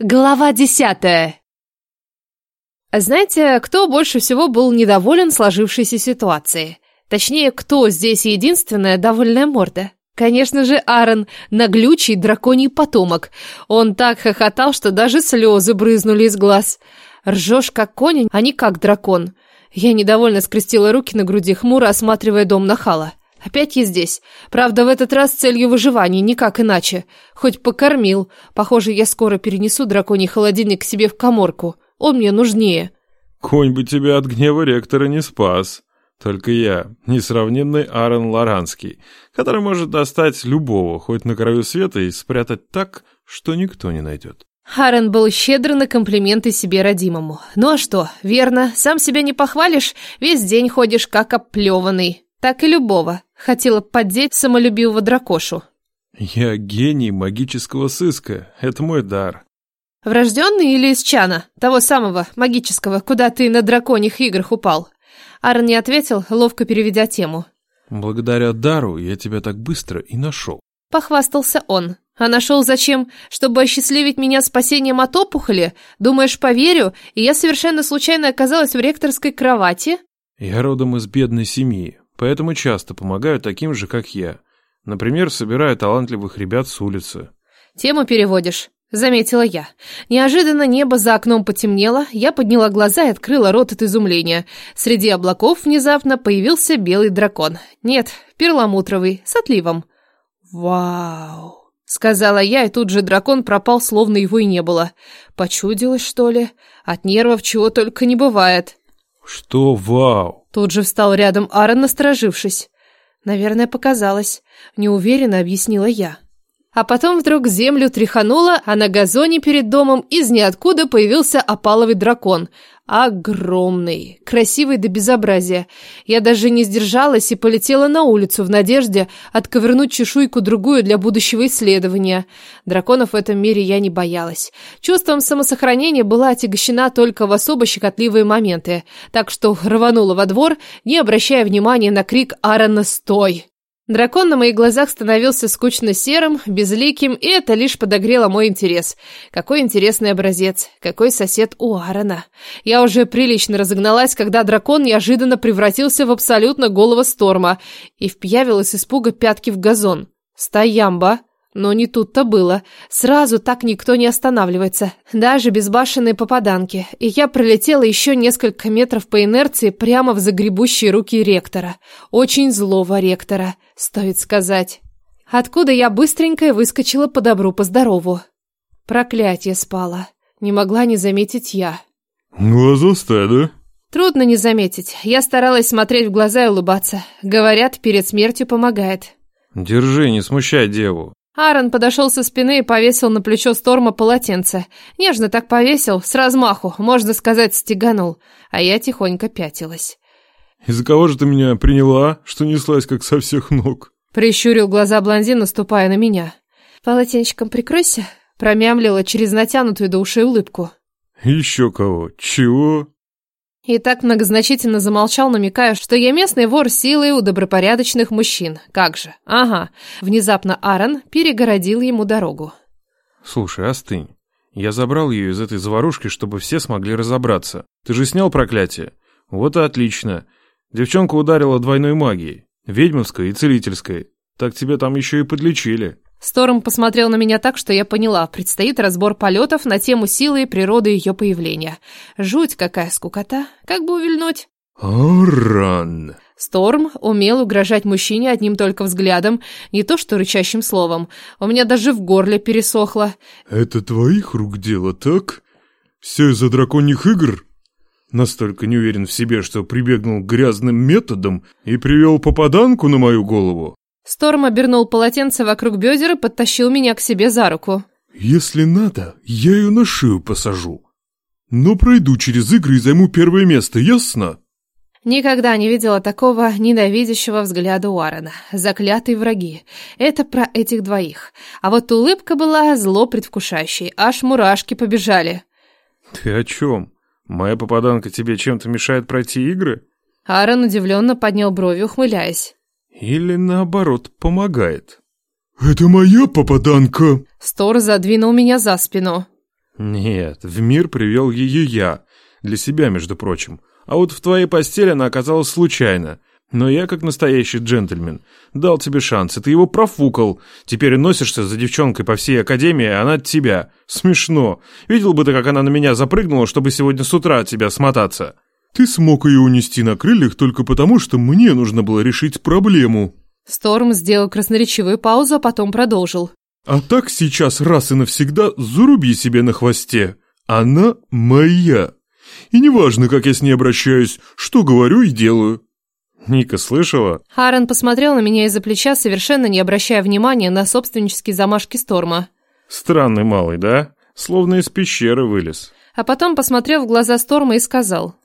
Глава десятая. Знаете, кто больше всего был недоволен сложившейся ситуацией? Точнее, кто здесь единственная довольная морда? Конечно же, Аарон, наглючий драконий потомок. Он так хохотал, что даже слезы брызнули из глаз. Ржешь как конь, а не как дракон. Я недовольно скрестила руки на груди, хмуро осматривая дом нахала. Опять я здесь. Правда, в этот раз целью выживания, никак иначе. Хоть покормил. Похоже, я скоро перенесу драконий холодильник к себе в коморку. Он мне нужнее. Конь бы тебя от гнева ректора не спас. Только я, несравненный Аарон Лоранский, который может достать любого, хоть на краю света, и спрятать так, что никто не найдет. Харен был щедр на комплименты себе родимому. Ну а что, верно, сам себя не похвалишь, весь день ходишь как оплеванный. Так и любого. Хотела поддеть самолюбивого дракошу. Я гений магического сыска. Это мой дар. Врожденный или из чана? Того самого, магического, куда ты на драконьих играх упал? Арн не ответил, ловко переведя тему. Благодаря дару я тебя так быстро и нашел. Похвастался он. А нашел зачем? Чтобы осчастливить меня спасением от опухоли? Думаешь, поверю? И я совершенно случайно оказалась в ректорской кровати? Я родом из бедной семьи. Поэтому часто помогаю таким же, как я. Например, собираю талантливых ребят с улицы. Тему переводишь, заметила я. Неожиданно небо за окном потемнело, я подняла глаза и открыла рот от изумления. Среди облаков внезапно появился белый дракон. Нет, перламутровый, с отливом. Вау! Сказала я, и тут же дракон пропал, словно его и не было. Почудилось, что ли? От нервов чего только не бывает. Что вау? Тут же встал рядом Аарон, насторожившись. Наверное, показалось. Неуверенно объяснила я. А потом вдруг землю тряхануло, а на газоне перед домом из ниоткуда появился опаловый дракон. Огромный, красивый до безобразия. Я даже не сдержалась и полетела на улицу в надежде отковырнуть чешуйку другую для будущего исследования. Драконов в этом мире я не боялась. Чувством самосохранения была отягощена только в особо щекотливые моменты, так что рванула во двор, не обращая внимания на крик «Аарона, стой!». Дракон на моих глазах становился скучно серым, безликим, и это лишь подогрело мой интерес. Какой интересный образец, какой сосед у Аарона. Я уже прилично разогналась, когда дракон неожиданно превратился в абсолютно голого Сторма и впьявил с испуга пятки в газон. «Стоямба!» Но не тут-то было. Сразу так никто не останавливается, даже безбашенные попаданки. И я пролетела еще несколько метров по инерции прямо в загребущие руки ректора. Очень злого ректора, стоит сказать. Откуда я быстренько выскочила по добру, по здорову. Проклятие спало. Не могла не заметить я. Глазастая, да? Трудно не заметить. Я старалась смотреть в глаза и улыбаться. Говорят, перед смертью помогает. Держи, не смущай деву. Аарон подошел со спины и повесил на плечо Сторма полотенце. Нежно так повесил, с размаху, можно сказать, стеганул. А я тихонько пятилась. «Из-за кого же ты меня приняла, что неслась как со всех ног?» Прищурил глаза блондин, наступая на меня. «Полотенчиком прикройся», промямлила через натянутую до ушей улыбку. «Еще кого? Чего?» И так многозначительно замолчал, намекая, что я местный вор силы у добропорядочных мужчин. Как же? Ага. Внезапно Аарон перегородил ему дорогу. «Слушай, остынь. Я забрал ее из этой заварушки, чтобы все смогли разобраться. Ты же снял проклятие? Вот и отлично. Девчонка ударила двойной магией. Ведьмовской и целительской. Так тебя там еще и подлечили». Сторм посмотрел на меня так, что я поняла, предстоит разбор полетов на тему силы и природы ее появления. Жуть какая скукота, как бы увильнуть? «Оран!» Сторм умел угрожать мужчине одним только взглядом, не то что рычащим словом. У меня даже в горле пересохло. «Это твоих рук дело, так? Все из-за драконьих игр?» Настолько не уверен в себе, что прибегнул к грязным методам и привел попаданку на мою голову. Сторм обернул полотенце вокруг бедер и подтащил меня к себе за руку. «Если надо, я ее на шею посажу. Но пройду через игры и займу первое место, ясно?» Никогда не видела такого ненавидящего взгляда Уаррена. Заклятые враги. Это про этих двоих. А вот улыбка была зло предвкушающей. Аж мурашки побежали. «Ты о чем? Моя попаданка тебе чем-то мешает пройти игры?» Аарон удивленно поднял брови, ухмыляясь. Или наоборот, помогает. «Это моя попаданка!» Стор задвинул меня за спину. «Нет, в мир привел ее я. Для себя, между прочим. А вот в твоей постели она оказалась случайно. Но я, как настоящий джентльмен, дал тебе шанс, и ты его профукал. Теперь носишься за девчонкой по всей академии, а она от тебя. Смешно. Видел бы ты, как она на меня запрыгнула, чтобы сегодня с утра от тебя смотаться». Ты смог ее унести на крыльях только потому, что мне нужно было решить проблему». Сторм сделал красноречивую паузу, а потом продолжил. «А так сейчас раз и навсегда заруби себе на хвосте. Она моя. И неважно, как я с ней обращаюсь, что говорю и делаю». «Ника, слышала?» Харон посмотрел на меня из-за плеча, совершенно не обращая внимания на собственнические замашки Сторма. «Странный малый, да? Словно из пещеры вылез». А потом посмотрел в глаза Сторма и сказал.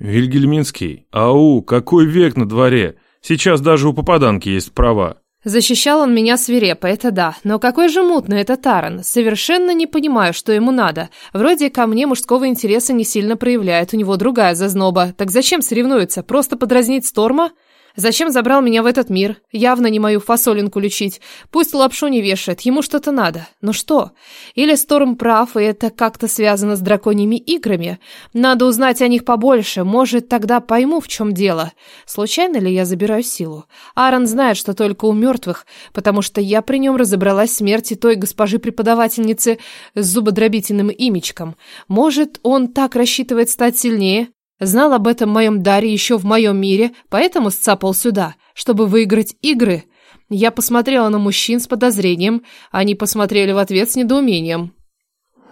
«Вильгельминский, ау, какой век на дворе! Сейчас даже у попаданки есть права!» Защищал он меня свирепо, это да. Но какой же мутный этот Таран. Совершенно не понимаю, что ему надо. Вроде ко мне мужского интереса не сильно проявляет, у него другая зазноба. Так зачем соревнуется? Просто подразнить Сторма? Зачем забрал меня в этот мир? Явно не мою фасолинку лечить. Пусть лапшу не вешает, ему что-то надо. Но что? Или Сторм прав, и это как-то связано с драконьими играми? Надо узнать о них побольше, может, тогда пойму, в чем дело. Случайно ли я забираю силу? Аарон знает, что только у мертвых, потому что я при нем разобралась смерти той госпожи-преподавательницы с зубодробительным имечком. Может, он так рассчитывает стать сильнее? Знал об этом моем даре еще в моем мире, поэтому сцапал сюда, чтобы выиграть игры. Я посмотрела на мужчин с подозрением, они посмотрели в ответ с недоумением.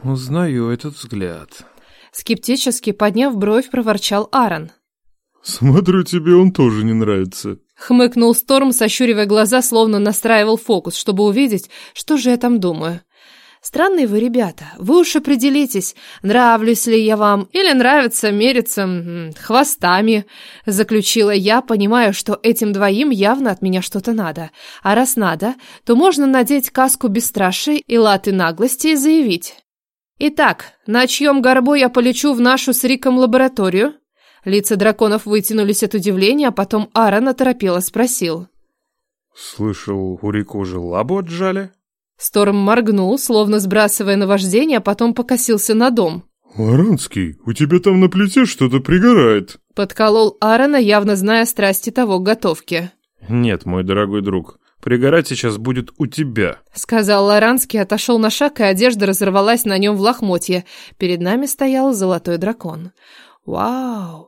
«Узнаю этот взгляд». Скептически, подняв бровь, проворчал Аарон. «Смотрю, тебе он тоже не нравится». Хмыкнул Сторм, сощуривая глаза, словно настраивал фокус, чтобы увидеть, что же я там думаю. Странные вы ребята. Вы уж определитесь, нравлюсь ли я вам или нравится мериться хвостами, заключила я, понимая, что этим двоим явно от меня что-то надо. А раз надо, то можно надеть каску бесстрашия и латы наглости и заявить: "Итак, на чьем горбу я полечу в нашу с Риком лабораторию?" Лица драконов вытянулись от удивления, а потом Аарон оторопело спросил: "Слышал, у Рика уже лабу отжали?" Сторм моргнул, словно сбрасывая наваждение, а потом покосился на дом. «Аранский, у тебя там на плите что-то пригорает!» Подколол Аарона, явно зная страсти того к готовке. «Нет, мой дорогой друг, пригорать сейчас будет у тебя», — сказал Лоранский, отошел на шаг, и одежда разорвалась на нем в лохмотье. Перед нами стоял золотой дракон. «Вау!»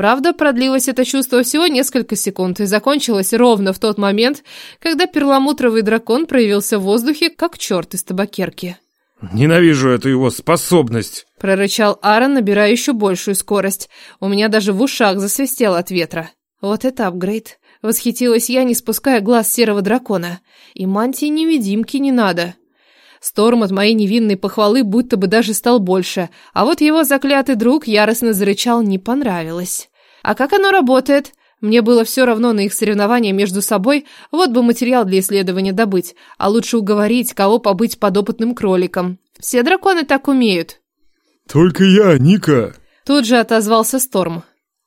Правда, продлилось это чувство всего несколько секунд и закончилось ровно в тот момент, когда перламутровый дракон проявился в воздухе, как черт из табакерки. «Ненавижу эту его способность!» — прорычал Аарон, набирая еще большую скорость. У меня даже в ушах засвистело от ветра. Вот это апгрейд. Восхитилась я, не спуская глаз серого дракона. И мантии-невидимки не надо. Сторм от моей невинной похвалы будто бы даже стал больше, а вот его заклятый друг яростно зарычал «не понравилось». А как оно работает? Мне было все равно на их соревнования между собой, вот бы материал для исследования добыть, а лучше уговорить, кого побыть подопытным кроликом. Все драконы так умеют. «Только я, Ника!» Тут же отозвался Сторм.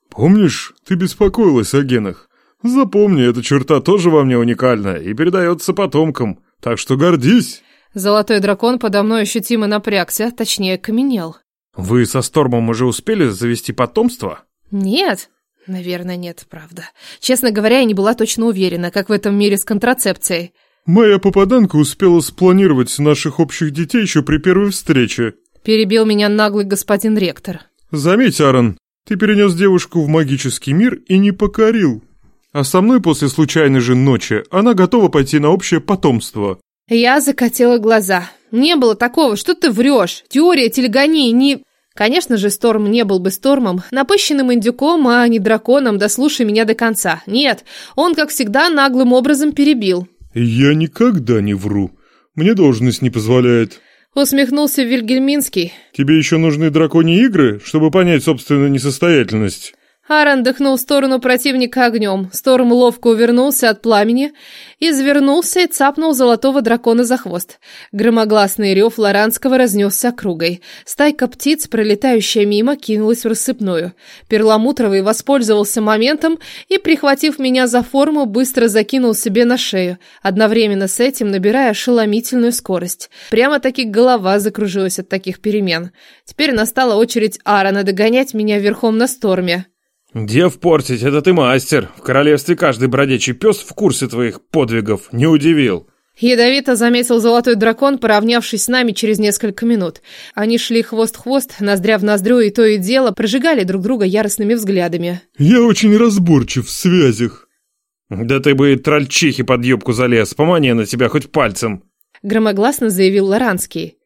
«Помнишь, ты беспокоилась о генах? Запомни, эта черта тоже во мне уникальна и передается потомкам, так что гордись!» Золотой дракон подо мной ощутимо напрягся, точнее, каменел. «Вы со Стормом уже успели завести потомство?» «Нет». Наверное, нет, правда. Честно говоря, я не была точно уверена, как в этом мире с контрацепцией. «Моя попаданка успела спланировать наших общих детей еще при первой встрече», перебил меня наглый господин ректор. «Заметь, Аарон, ты перенес девушку в магический мир и не покорил. А со мной после случайной же ночи она готова пойти на общее потомство. Я закатила глаза. Не было такого, что ты врешь. Теория телегонии не... Конечно же, Сторм не был бы Стормом, напыщенным индюком, а не драконом, да слушай меня до конца. Нет, он, как всегда, наглым образом перебил. «Я никогда не вру. Мне должность не позволяет». Усмехнулся Вильгельминский. Тебе еще нужны драконьи игры, чтобы понять собственную несостоятельность? Аарон дыхнул в сторону противника огнем. Сторм ловко увернулся от пламени, извернулся и цапнул золотого дракона за хвост. Громогласный рев Лоранского разнесся округой. Стайка птиц, пролетающая мимо, кинулась в рассыпную. Перламутровый воспользовался моментом и, прихватив меня за форму, быстро закинул себе на шею, одновременно с этим набирая ошеломительную скорость. Прямо-таки голова закружилась от таких перемен. Теперь настала очередь Аарона догонять меня верхом на Сторме. «Дев портить, это ты мастер. В королевстве каждый бродячий пес в курсе твоих подвигов. Не удивил». Ядовито заметил золотой дракон, поравнявшись с нами через несколько минут. Они шли хвост-хвост, ноздря в ноздрю, и то и дело прожигали друг друга яростными взглядами. «Я очень разборчив в связях». «Да ты бы трольчихи под юбку залез, помани на тебя хоть пальцем», громогласно заявил Лоранский.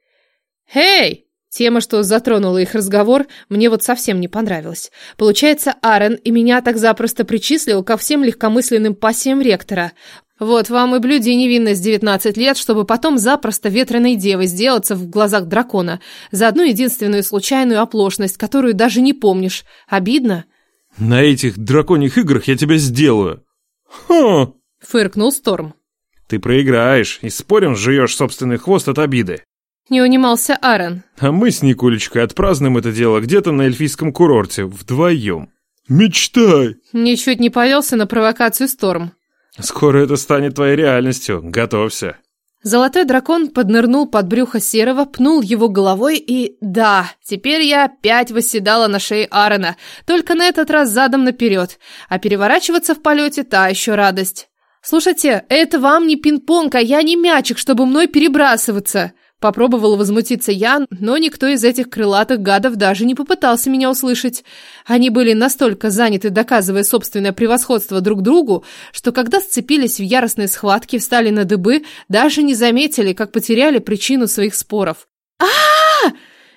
«Эй!» Тема, что затронула их разговор, мне вот совсем не понравилась. Получается, Аарон и меня так запросто причислил ко всем легкомысленным пассиям ректора. Вот вам и блюди невинность 19 лет, чтобы потом запросто ветреной девой сделаться в глазах дракона за одну единственную случайную оплошность, которую даже не помнишь. Обидно? На этих драконьих играх я тебя сделаю. Ха! Фыркнул Сторм. Ты проиграешь и спорим, жуешь собственный хвост от обиды. Не унимался Аарон. А мы с Никулечкой отпразднуем это дело где-то на эльфийском курорте, вдвоем. Мечтай! Ничуть не повелся на провокацию Сторм. Скоро это станет твоей реальностью, готовься. Золотой дракон поднырнул под брюхо Серого, пнул его головой и... Да, теперь я опять восседала на шее Аарона, только на этот раз задом наперед. А переворачиваться в полете та еще радость. «Слушайте, это вам не пинг-понг, а я не мячик, чтобы мной перебрасываться!» Попробовала возмутиться я, но никто из этих крылатых гадов даже не попытался меня услышать. Они были настолько заняты, доказывая собственное превосходство друг другу, что когда сцепились в яростной схватке, встали на дыбы, даже не заметили, как потеряли причину своих споров. а, -а, -а!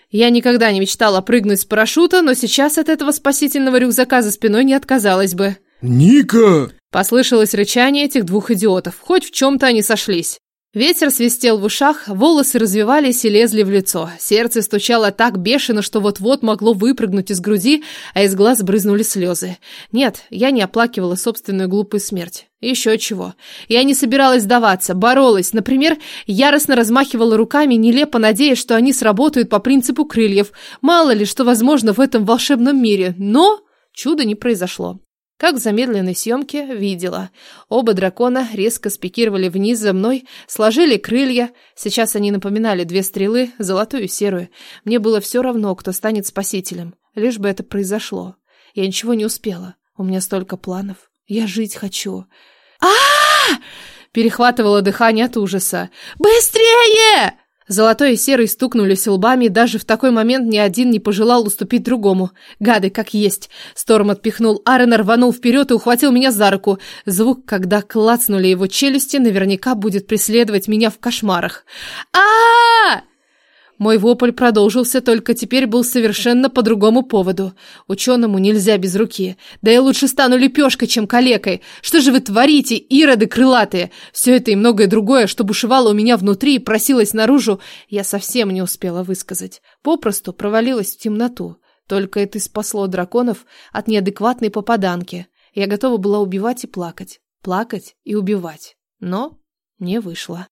Я никогда не мечтала прыгнуть с парашюта, но сейчас от этого спасительного рюкзака за спиной не отказалась бы. «Ника!» Послышалось рычание этих двух идиотов. Хоть в чем-то они сошлись. Ветер свистел в ушах, волосы развивались и лезли в лицо. Сердце стучало так бешено, что вот-вот могло выпрыгнуть из груди, а из глаз брызнули слезы. Нет, я не оплакивала собственную глупую смерть. Еще чего. Я не собиралась сдаваться, боролась. Например, яростно размахивала руками, нелепо надеясь, что они сработают по принципу крыльев. Мало ли, что возможно в этом волшебном мире. Но чудо не произошло. Как в замедленной съемке видела. Оба дракона резко спикировали вниз за мной, сложили крылья. Сейчас они напоминали две стрелы, золотую и серую. Мне было все равно, кто станет спасителем. Лишь бы это произошло. Я ничего не успела. У меня столько планов. Я жить хочу. а, -а, -а Перехватывало дыхание от ужаса. «Быстрее!» Золотой и серый стукнулись лбами, даже в такой момент ни один не пожелал уступить другому. Гады, как есть. Сторм отпихнул Аарона, рванул вперед и ухватил меня за руку. Звук, когда клацнули его челюсти, наверняка будет преследовать меня в кошмарах. а, -а, -а мой вопль продолжился, только теперь был совершенно по другому поводу. Ученому нельзя без руки. Да я лучше стану лепешкой, чем калекой. Что же вы творите, ироды крылатые? Все это и многое другое, что бушевало у меня внутри и просилось наружу, я совсем не успела высказать. Попросту провалилась в темноту. Только это и спасло драконов от неадекватной попаданки. Я готова была убивать и плакать. Плакать и убивать. Но не вышло.